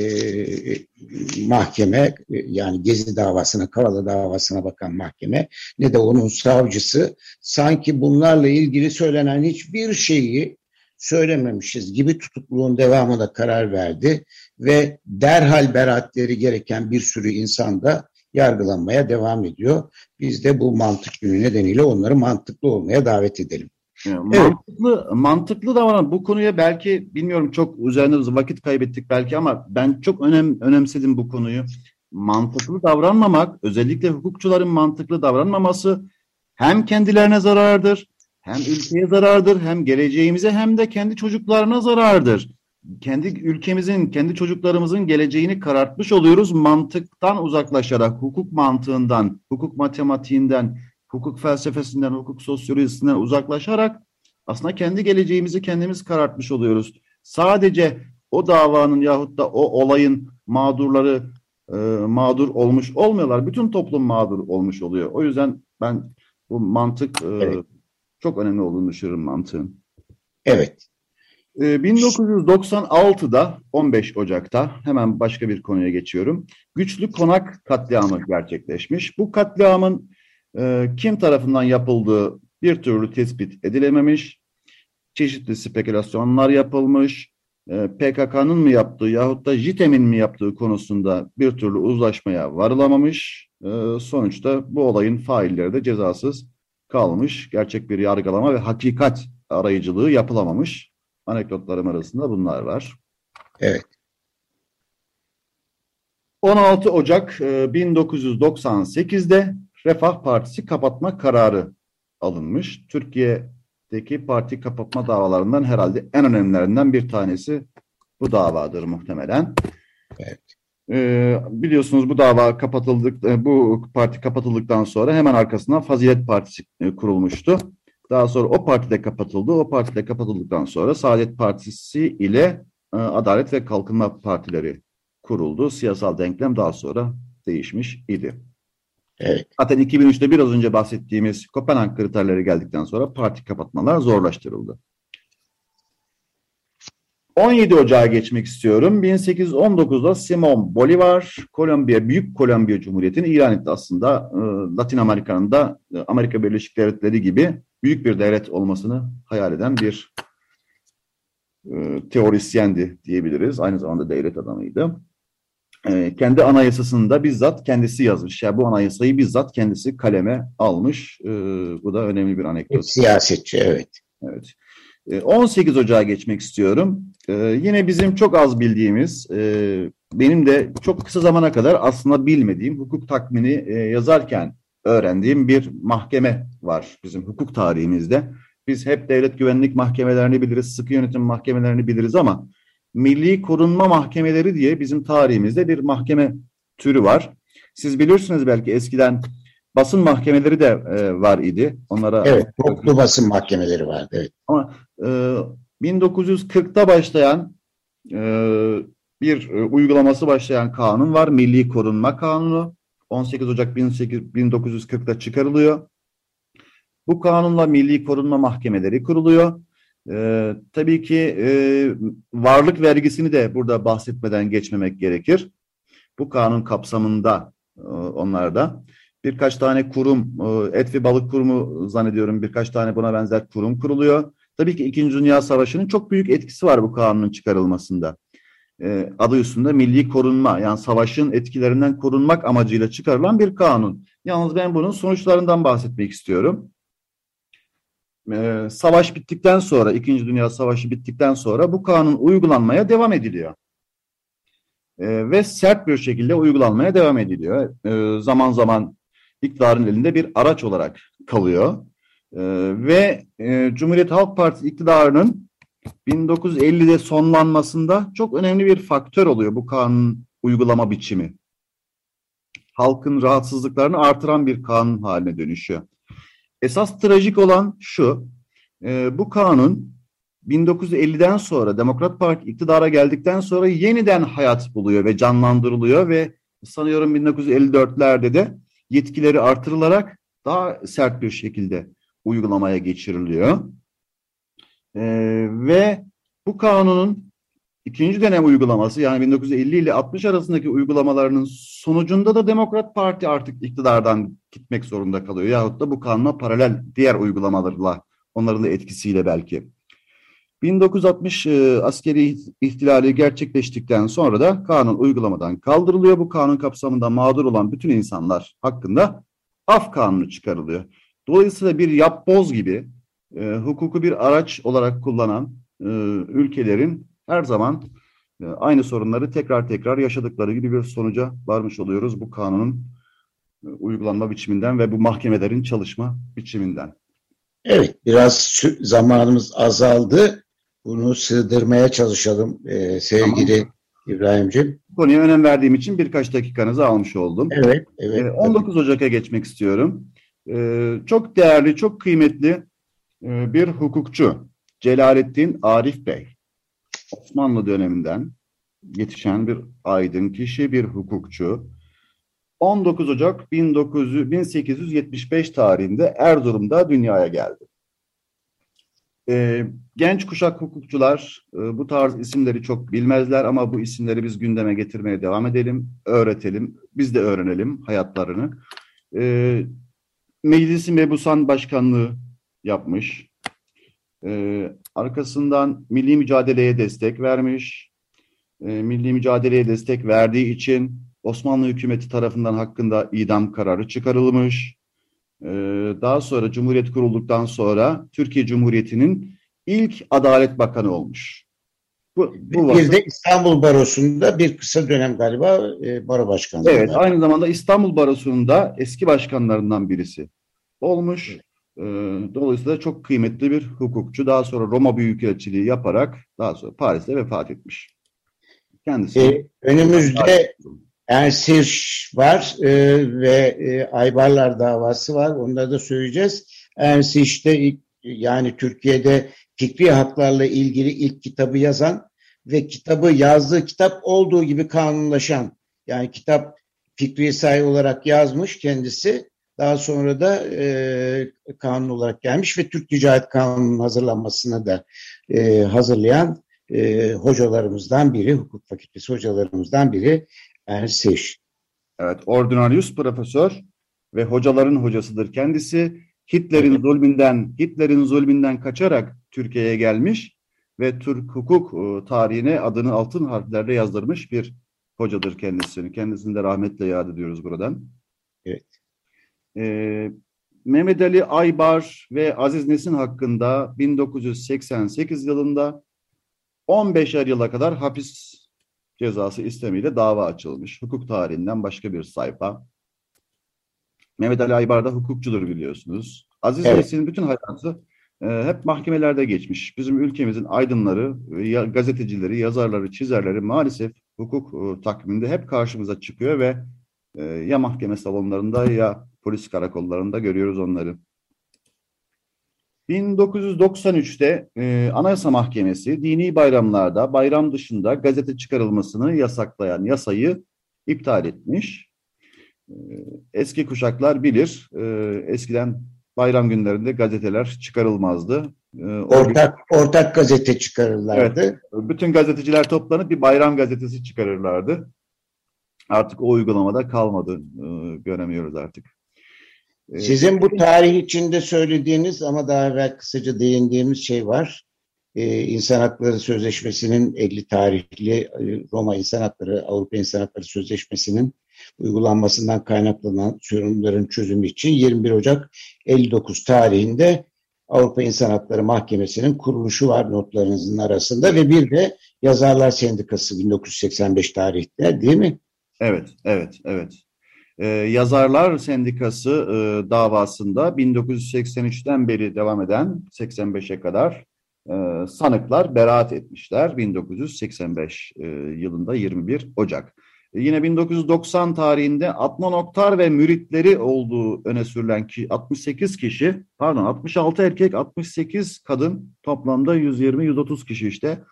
mahkeme e, yani Gezi davasına, Kavala davasına bakan mahkeme ne de onun savcısı sanki bunlarla ilgili söylenen hiçbir şeyi söylememişiz gibi tutukluğun devamına karar verdi ve derhal beraatleri gereken bir sürü insan da yargılanmaya devam ediyor. Biz de bu mantık günü nedeniyle onları mantıklı olmaya davet edelim. Yani evet. Mantıklı, mantıklı davranan bu konuya belki bilmiyorum çok üzerinde vakit kaybettik belki ama ben çok önem önemsedim bu konuyu. Mantıklı davranmamak, özellikle hukukçuların mantıklı davranmaması hem kendilerine zarardır, hem ülkeye zarardır, hem geleceğimize hem de kendi çocuklarına zarardır kendi ülkemizin, kendi çocuklarımızın geleceğini karartmış oluyoruz mantıktan uzaklaşarak, hukuk mantığından, hukuk matematiğinden, hukuk felsefesinden, hukuk sosyolojisinden uzaklaşarak aslında kendi geleceğimizi kendimiz karartmış oluyoruz. Sadece o davanın yahut da o olayın mağdurları e, mağdur olmuş olmuyorlar. Bütün toplum mağdur olmuş oluyor. O yüzden ben bu mantık e, evet. çok önemli olduğunu düşünüyorum mantığın. Evet. 1996'da ee, 15 Ocak'ta hemen başka bir konuya geçiyorum. Güçlü Konak katliamı gerçekleşmiş. Bu katliamın e, kim tarafından yapıldığı bir türlü tespit edilememiş. Çeşitli spekülasyonlar yapılmış. E, PKK'nın mı yaptığı yahut da JITEM'in mi yaptığı konusunda bir türlü uzlaşmaya varılamamış. E, sonuçta bu olayın failleri de cezasız kalmış. Gerçek bir yargılama ve hakikat arayıcılığı yapılamamış. Anekdotlarım arasında bunlar var. Evet. 16 Ocak 1998'de e, Refah Partisi kapatma kararı alınmış. Türkiye'deki parti kapatma davalarından herhalde en önemlilerinden bir tanesi bu davadır muhtemelen. Evet. Ee, biliyorsunuz bu dava kapatıldık, e, bu parti kapatıldıktan sonra hemen arkasından Fazilet Partisi e, kurulmuştu. Daha sonra o partide kapatıldı. O partide kapatıldıktan sonra Saadet Partisi ile e, Adalet ve Kalkınma Partileri kuruldu. Siyasal denklem daha sonra değişmiş idi. Evet. Zaten 2003'te biraz önce bahsettiğimiz Kopenhag kriterleri geldikten sonra parti kapatmalar zorlaştırıldı. 17 Ocağı geçmek istiyorum. 1819'da Simon Bolivar, Kolombiya, Büyük Kolombiya Cumhuriyeti'ni ilan etti aslında. E, Latin Amerika'nın da e, Amerika Birleşik Devletleri gibi büyük bir devlet olmasını hayal eden bir e, teorisyendi diyebiliriz. Aynı zamanda devlet adamıydı. E, kendi anayasasını da bizzat kendisi yazmış. Yani bu anayasayı bizzat kendisi kaleme almış. E, bu da önemli bir anekdot. Siyasetçi, evet. Evet. 18 e, Ocağı geçmek istiyorum. Ee, yine bizim çok az bildiğimiz, e, benim de çok kısa zamana kadar aslında bilmediğim hukuk takmini e, yazarken öğrendiğim bir mahkeme var bizim hukuk tarihimizde. Biz hep devlet güvenlik mahkemelerini biliriz, sıkı yönetim mahkemelerini biliriz ama milli korunma mahkemeleri diye bizim tarihimizde bir mahkeme türü var. Siz bilirsiniz belki eskiden basın mahkemeleri de e, var idi. Onlara Evet, toplu basın mahkemeleri vardı. Evet. Ama e, 1940'ta başlayan e, bir e, uygulaması başlayan kanun var. Milli Korunma Kanunu. 18 Ocak 1940'da çıkarılıyor. Bu kanunla milli korunma mahkemeleri kuruluyor. E, tabii ki e, varlık vergisini de burada bahsetmeden geçmemek gerekir. Bu kanun kapsamında e, onlarda birkaç tane kurum, e, et ve balık kurumu zannediyorum birkaç tane buna benzer kurum kuruluyor. Tabii ki İkinci Dünya Savaşı'nın çok büyük etkisi var bu kanunun çıkarılmasında. E, adı üstünde milli korunma yani savaşın etkilerinden korunmak amacıyla çıkarılan bir kanun. Yalnız ben bunun sonuçlarından bahsetmek istiyorum. E, savaş bittikten sonra, İkinci Dünya Savaşı bittikten sonra bu kanun uygulanmaya devam ediliyor. E, ve sert bir şekilde uygulanmaya devam ediliyor. E, zaman zaman iktidarın elinde bir araç olarak kalıyor. E, ve e, Cumhuriyet Halk Partisi iktidarının 1950'de sonlanmasında çok önemli bir faktör oluyor bu kanun uygulama biçimi. Halkın rahatsızlıklarını artıran bir kanun haline dönüşüyor. Esas trajik olan şu, e, bu kanun 1950'den sonra Demokrat Parti iktidara geldikten sonra yeniden hayat buluyor ve canlandırılıyor ve sanıyorum 1954'lerde de yetkileri artırılarak daha sert bir şekilde uygulamaya geçiriliyor. Ee, ve bu kanunun ikinci dönem uygulaması yani 1950 ile 60 arasındaki uygulamalarının sonucunda da Demokrat Parti artık iktidardan gitmek zorunda kalıyor. Yahut da bu kanuna paralel diğer uygulamalarla onların da etkisiyle belki. 1960 e, askeri ihtilali gerçekleştikten sonra da kanun uygulamadan kaldırılıyor. Bu kanun kapsamında mağdur olan bütün insanlar hakkında af kanunu çıkarılıyor. Dolayısıyla bir yapboz gibi e, hukuku bir araç olarak kullanan e, ülkelerin her zaman e, aynı sorunları tekrar tekrar yaşadıkları gibi bir sonuca varmış oluyoruz bu kanunun e, uygulanma biçiminden ve bu mahkemelerin çalışma biçiminden. Evet, biraz zamanımız azaldı. Bunu sığdırmaya çalışalım e, sevgili tamam. İbrahim'ciğim. Konuya önem verdiğim için birkaç dakikanızı almış oldum. Evet, evet. E, 19 Ocak'a geçmek istiyorum. E, çok değerli, çok kıymetli e, bir hukukçu Celalettin Arif Bey. Osmanlı döneminden yetişen bir aydın kişi, bir hukukçu. 19 Ocak 1900, 1875 tarihinde Erzurum'da dünyaya geldi. E, genç kuşak hukukçular e, bu tarz isimleri çok bilmezler ama bu isimleri biz gündeme getirmeye devam edelim, öğretelim, biz de öğrenelim hayatlarını. E, Meclisi Mebusan Başkanlığı yapmış. E, arkasından milli mücadeleye destek vermiş. E, milli mücadeleye destek verdiği için Osmanlı hükümeti tarafından hakkında idam kararı çıkarılmış. Ee, daha sonra Cumhuriyet kurulduktan sonra Türkiye Cumhuriyeti'nin ilk Adalet Bakanı olmuş. Bu, bu bir de İstanbul Barosu'nda bir kısa dönem galiba e, baro başkanı. Evet, aynı zamanda İstanbul Barosu'nun da eski başkanlarından birisi olmuş. Ee, dolayısıyla çok kıymetli bir hukukçu. Daha sonra Roma Büyükelçiliği yaparak daha sonra Paris'te vefat etmiş. Kendisi. Ee, önümüzde Ensirş var e, ve e, Aybarlar davası var. Onları da söyleyeceğiz. Ensirş'te yani Türkiye'de fikri haklarla ilgili ilk kitabı yazan ve kitabı yazdığı kitap olduğu gibi kanunlaşan yani kitap fikri sayı olarak yazmış kendisi. Daha sonra da e, kanun olarak gelmiş ve Türk Ticaret Kanunu'nun hazırlanmasına da e, hazırlayan e, hocalarımızdan biri, hukuk fakültesi hocalarımızdan biri Ersiş. Evet, ordinarius profesör ve hocaların hocasıdır kendisi. Hitler'in zulmünden, Hitler'in zulmünden kaçarak Türkiye'ye gelmiş ve Türk hukuk e, tarihine adını altın harflerle yazdırmış bir hocadır kendisini. Kendisini de rahmetle yad ediyoruz buradan. Ee, Mehmet Ali Aybar ve Aziz Nesin hakkında 1988 yılında 15 yıla kadar hapis cezası istemiyle dava açılmış. Hukuk tarihinden başka bir sayfa. Mehmet Ali Aybar da hukukçudur biliyorsunuz. Aziz evet. Nesin'in bütün hayatı e, hep mahkemelerde geçmiş. Bizim ülkemizin aydınları, ya, gazetecileri, yazarları, çizerleri maalesef hukuk e, takviminde hep karşımıza çıkıyor ve e, ya mahkeme salonlarında ya polis karakollarında görüyoruz onları. 1993'te e, Anayasa Mahkemesi dini bayramlarda bayram dışında gazete çıkarılmasını yasaklayan yasayı iptal etmiş. E, eski kuşaklar bilir, e, eskiden bayram günlerinde gazeteler çıkarılmazdı. E, ortak ortak gazete çıkarırlardı. Evet, bütün gazeteciler toplanıp bir bayram gazetesi çıkarırlardı. Artık o uygulamada kalmadı. E, göremiyoruz artık. E, Sizin bu tarih içinde söylediğiniz ama daha evvel kısaca değindiğimiz şey var. Ee, İnsan Hakları Sözleşmesi'nin 50 tarihli Roma İnsan Hakları, Avrupa İnsan Hakları Sözleşmesi'nin uygulanmasından kaynaklanan sorunların çözümü için 21 Ocak 59 tarihinde Avrupa İnsan Hakları Mahkemesi'nin kuruluşu var notlarınızın arasında ve bir de Yazarlar Sendikası 1985 tarihte değil mi? Evet, evet, evet. Ee, Yazarlar Sendikası e, davasında 1983'ten beri devam eden 85'e kadar e, sanıklar beraat etmişler 1985 e, yılında 21 Ocak. E, yine 1990 tarihinde Adnan Oktar ve müritleri olduğu öne sürülen ki 68 kişi, pardon 66 erkek, 68 kadın toplamda 120-130 kişi işte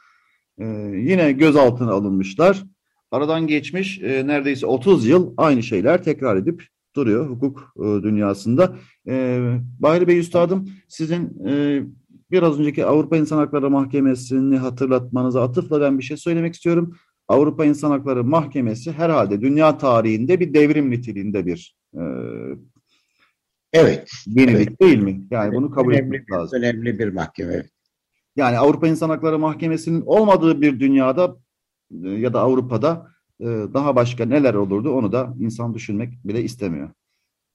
e, yine gözaltına alınmışlar. Aradan geçmiş e, neredeyse 30 yıl aynı şeyler tekrar edip duruyor hukuk e, dünyasında. E, Bahri Bey Üstadım sizin e, biraz önceki Avrupa İnsan Hakları Mahkemesi'ni hatırlatmanıza atıfla ben bir şey söylemek istiyorum. Avrupa İnsan Hakları Mahkemesi herhalde dünya tarihinde bir devrim niteliğinde bir e, evet yenilik evet. değil mi? Yani bunu kabul önemli, etmek lazım. Önemli bir mahkeme. Yani Avrupa İnsan Hakları Mahkemesi'nin olmadığı bir dünyada ya da Avrupa'da e, daha başka neler olurdu onu da insan düşünmek bile istemiyor.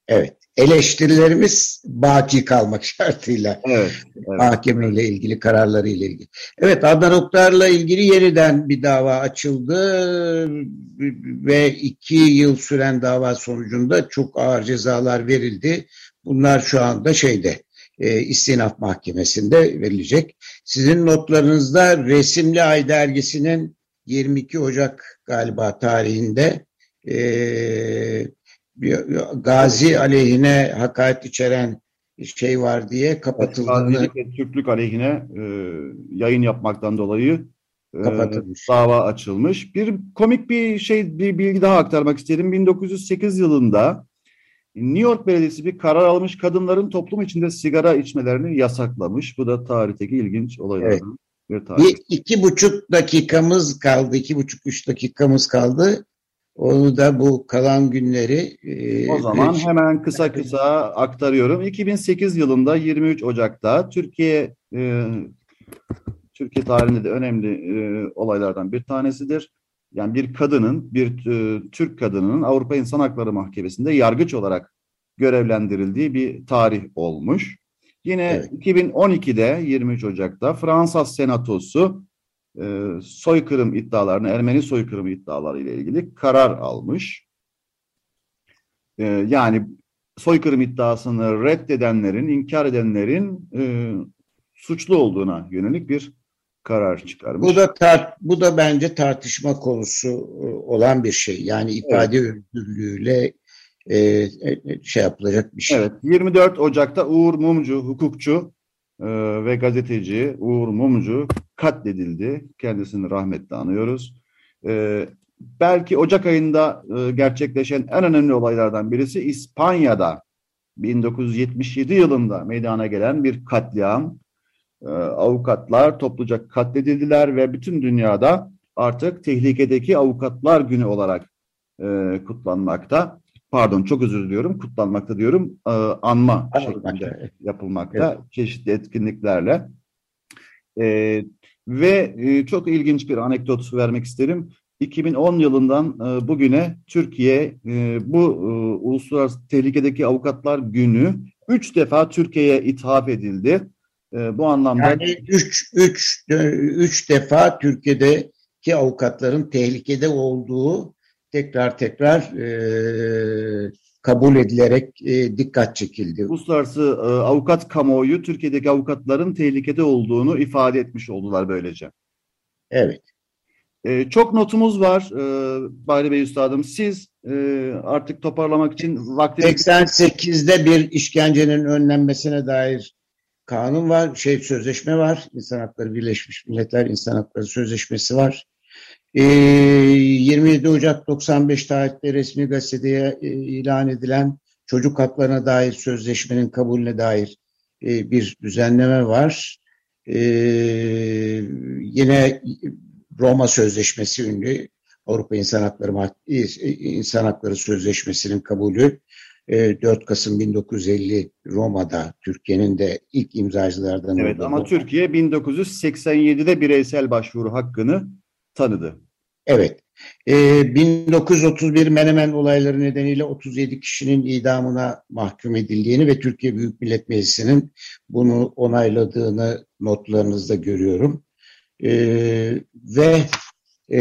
Evet. Eleştirilerimiz baki kalmak şartıyla. Evet. evet. İlgili, kararları ile ilgili. Evet, Adnan Oktar'la ilgili yeniden bir dava açıldı ve iki yıl süren dava sonucunda çok ağır cezalar verildi. Bunlar şu anda şeyde, e, istinaf mahkemesinde verilecek. Sizin notlarınızda Resimli Ay dergisinin 22 Ocak galiba tarihinde e, Gazi aleyhine hakaret içeren şey var diye kapatıldığını... Türklük aleyhine e, yayın yapmaktan dolayı e, kapatılmış. dava açılmış. Bir komik bir şey, bir bilgi daha aktarmak isterim. 1908 yılında New York Belediyesi bir karar almış kadınların toplum içinde sigara içmelerini yasaklamış. Bu da tarihteki ilginç olaylardan. Bir iki buçuk dakikamız kaldı, iki buçuk üç dakikamız kaldı. Onu da bu kalan günleri... E, o zaman e, hemen kısa kısa aktarıyorum. 2008 yılında 23 Ocak'ta Türkiye e, Türkiye tarihinde de önemli e, olaylardan bir tanesidir. Yani bir kadının, bir e, Türk kadının Avrupa İnsan Hakları Mahkemesi'nde yargıç olarak görevlendirildiği bir tarih olmuş. Yine evet. 2012'de 23 Ocak'ta Fransa Senatosu e, soykırım iddialarını, Ermeni soykırımı iddiaları ile ilgili karar almış. E, yani soykırım iddiasını reddedenlerin, inkar edenlerin e, suçlu olduğuna yönelik bir karar çıkarmış. Bu da tar bu da bence tartışma konusu e, olan bir şey. Yani ifade evet. özgürlüğüyle e, e, şey yapılacak bir şey. Evet. 24 Ocak'ta Uğur Mumcu, hukukçu e, ve gazeteci Uğur Mumcu katledildi. Kendisini rahmetle anıyoruz. E, belki Ocak ayında e, gerçekleşen en önemli olaylardan birisi İspanya'da 1977 yılında meydana gelen bir katliam. E, avukatlar topluca katledildiler ve bütün dünyada artık tehlikedeki avukatlar günü olarak e, kutlanmakta. Pardon çok özür diliyorum kutlanmakta diyorum e, anma şeklinde yapılmakta evet. çeşitli etkinliklerle. E, ve e, çok ilginç bir anekdot vermek isterim. 2010 yılından e, bugüne Türkiye e, bu e, Uluslararası Tehlikedeki Avukatlar Günü üç defa Türkiye'ye ithaf edildi. E, bu anlamda... Yani üç, üç, üç defa Türkiye'deki avukatların tehlikede olduğu tekrar tekrar e, kabul edilerek e, dikkat çekildi. Uluslararası e, avukat kamuoyu Türkiye'deki avukatların tehlikede olduğunu ifade etmiş oldular böylece. Evet. E, çok notumuz var e, Bahri Bey Üstadım. Siz e, artık toparlamak için vaktiniz... 88'de bir işkencenin önlenmesine dair kanun var, şey sözleşme var. İnsan Hakları Birleşmiş Milletler İnsan Hakları Sözleşmesi var. 27 ee, Ocak 95 tarihte resmi gazeteye e, ilan edilen çocuk haklarına dair sözleşmenin kabulüne dair e, bir düzenleme var. e, yine Roma Sözleşmesi ünlü Avrupa İnsan Hakları, İnsan Hakları Sözleşmesi'nin kabulü 4 Kasım 1950 Roma'da Türkiye'nin de ilk imzacılardan Evet ama Türkiye 1987'de bireysel başvuru hakkını tanıdı. Evet. Ee, 1931 Menemen olayları nedeniyle 37 kişinin idamına mahkum edildiğini ve Türkiye Büyük Millet Meclisi'nin bunu onayladığını notlarınızda görüyorum. Ee, ve e,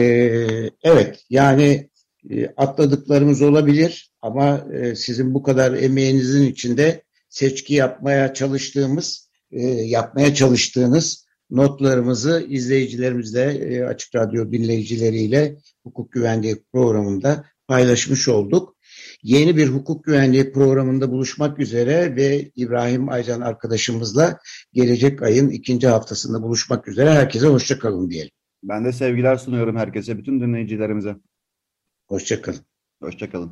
evet yani e, atladıklarımız olabilir ama e, sizin bu kadar emeğinizin içinde seçki yapmaya çalıştığımız, e, yapmaya çalıştığınız notlarımızı izleyicilerimizle, e, Açık Radyo dinleyicileriyle hukuk güvenliği programında paylaşmış olduk. Yeni bir hukuk güvenliği programında buluşmak üzere ve İbrahim Aycan arkadaşımızla gelecek ayın ikinci haftasında buluşmak üzere. Herkese hoşçakalın diyelim. Ben de sevgiler sunuyorum herkese, bütün dinleyicilerimize. Hoşçakalın. Hoşçakalın.